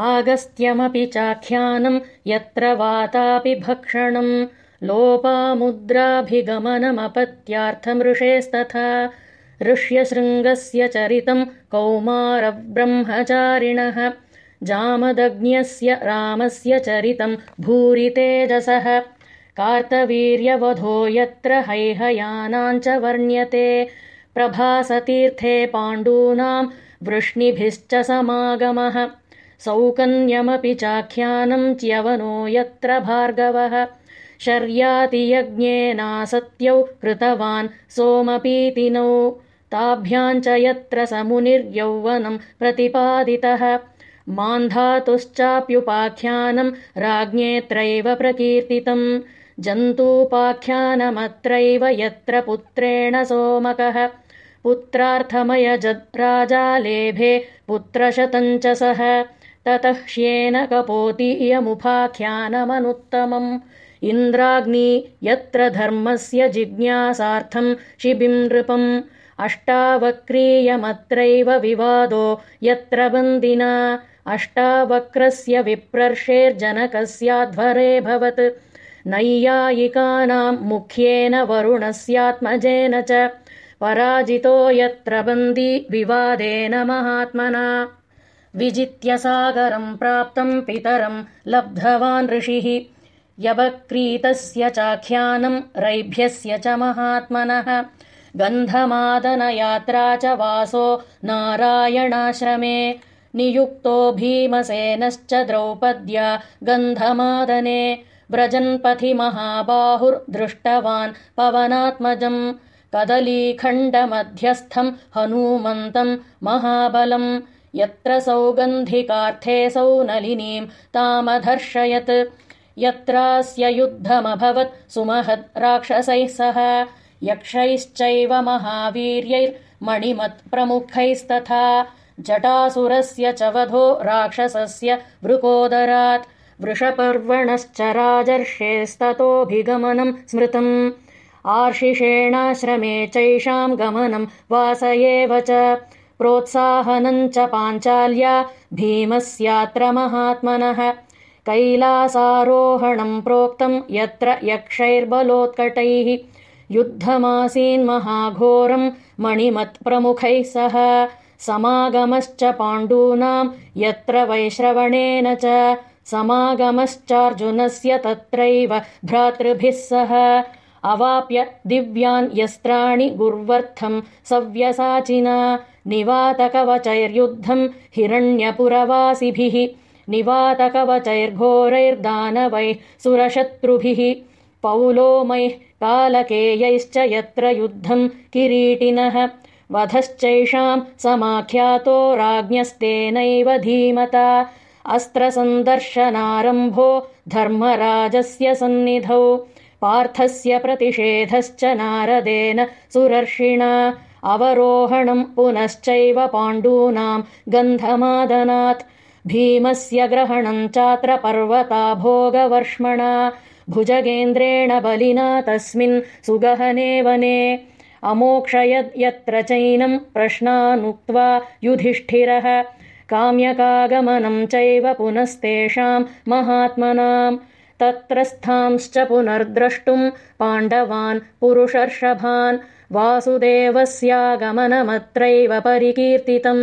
आगस्त्यमपि चाख्यानम् यत्र वातापि भक्षणम् लोपामुद्राभिगमनमपत्यार्थमृषेस्तथा ऋष्यशृङ्गस्य चरितम् कौमारब्रह्मचारिणः जामदग्न्यस्य रामस्य चरितम् भूरितेजसः कार्तवीर्यवधो यत्र हैहयानाञ्च वर्ण्यते प्रभासतीर्थे पाण्डूनाम् वृष्णिभिश्च समागमः सौकन्यमपि चाख्यानम् च्यवनो यत्र भार्गवः। शर्यातियज्ञेनासत्यौ कृतवान् सोमपीतिनौ। ताभ्याम् च यत्र समुनिर्यौवनम् प्रतिपादितः। मान्धातुश्चाप्युपाख्यानम् राज्ञेऽत्रैव प्रकीर्तितम्। जन्तूपाख्यानमत्रैव यत्र पुत्रेण सोमकः। पुत्रार्थमयजद्राजा लेभे पुत्रशतम् च सः ततः ह्येन कपोतीयमुपाख्यानमनुत्तमम्। इन्द्राग्नी यत्र धर्मस्य जिज्ञासार्थम् शिबिम् नृपम्। अष्टावक्रीयमत्रैव विवादो यत्र बन्दिना अष्टावक्रस्य विप्रर्षेर्जनकस्याध्वरेऽभवत् नैयायिकानाम् मुख्येन वरुणस्यात्मजेन च। पराजितो यत्र बन्दी विवादेन महात्मना विजित्य सागरम् प्राप्तम् पितरम् लब्धवान् ऋषिः। यवक्रीतस्य चाख्यानम् रैभ्यस्य च महात्मनः। गन्धमादनयात्रा च वासो नारायणाश्रमे। नियुक्तो भीमसेनश्च द्रौपद्या गन्धमादने। व्रजन्पथि महाबाहुर्दृष्टवान् पवनात्मजम्। कदलीखण्डमध्यस्थम् हनूमन्तम् महाबलम् यत्र सौगन्धिकार्थेऽसौ नलिनीम् तामधर्षयत्। यत्रास्य युद्धमभवत् सुमहद् राक्षसैः सह यक्षैश्चैव महावीर्यैर्मणिमत्प्रमुखैस्तथा जटासुरस्य च वधो राक्षसस्य वृकोदरात् वृषपर्वणश्च राजर्षेस्ततोऽभिगमनम् स्मृतम्। आर्षिषेणाश्रमे चैषाम् गमनम् वास एव च प्रोत्साहनम् च पाञ्चाल्या भीमस्यात्र महात्मनः। कैलासारोहणम् प्रोक्तम् यत्र यक्षैर्बलोत्कटैः युद्धमासीन्महाघोरम् मणिमत्प्रमुखैः सह। समागमश्च पाण्डूनाम् यत्र वैश्रवणेन च समागमश्चार्जुनस्य तत्रैव भ्रातृभिः सह। अवाप्य दिव्यान् यस्त्राणि गुर्वर्थम् सव्यसाचिना निवातकवचैर्युद्धम् हिरण्यपुरवासिभिः। निवातकवचैर्घोरैर्दानवैः सुरशत्रुभिः। पौलोमैः कालकेयैश्च यत्र युद्धम् किरीटिनः। वधश्चैषाम् समाख्यातो राज्ञस्तेनैव धीमता। अस्त्रसन्दर्शनारम्भो धर्मराजस्य सन्निधौ। पार्थस्य प्रतिषेधश्च नारदेन सुरर्षिणा अवरोहणम् पुनश्चैव पाण्डूनाम् गन्धमादनात्। भीमस्य ग्रहणम् चात्र पर्वता भोगवर्ष्मणा। भुजगेन्द्रेण बलिना तस्मिन् सुगहने वने अमोक्षयद्यत्र चैनम् प्रश्नानुक्त्वा युधिष्ठिरः। काम्यकागमनम् चैव पुनस्तेषाम् महात्मनाम्। तत्रस्थांश्च पुनर्द्रष्टुम् पाण्डवान् पुरुषर्षभान् वासुदेवस्यागमनमत्रैव परिकीर्तितम्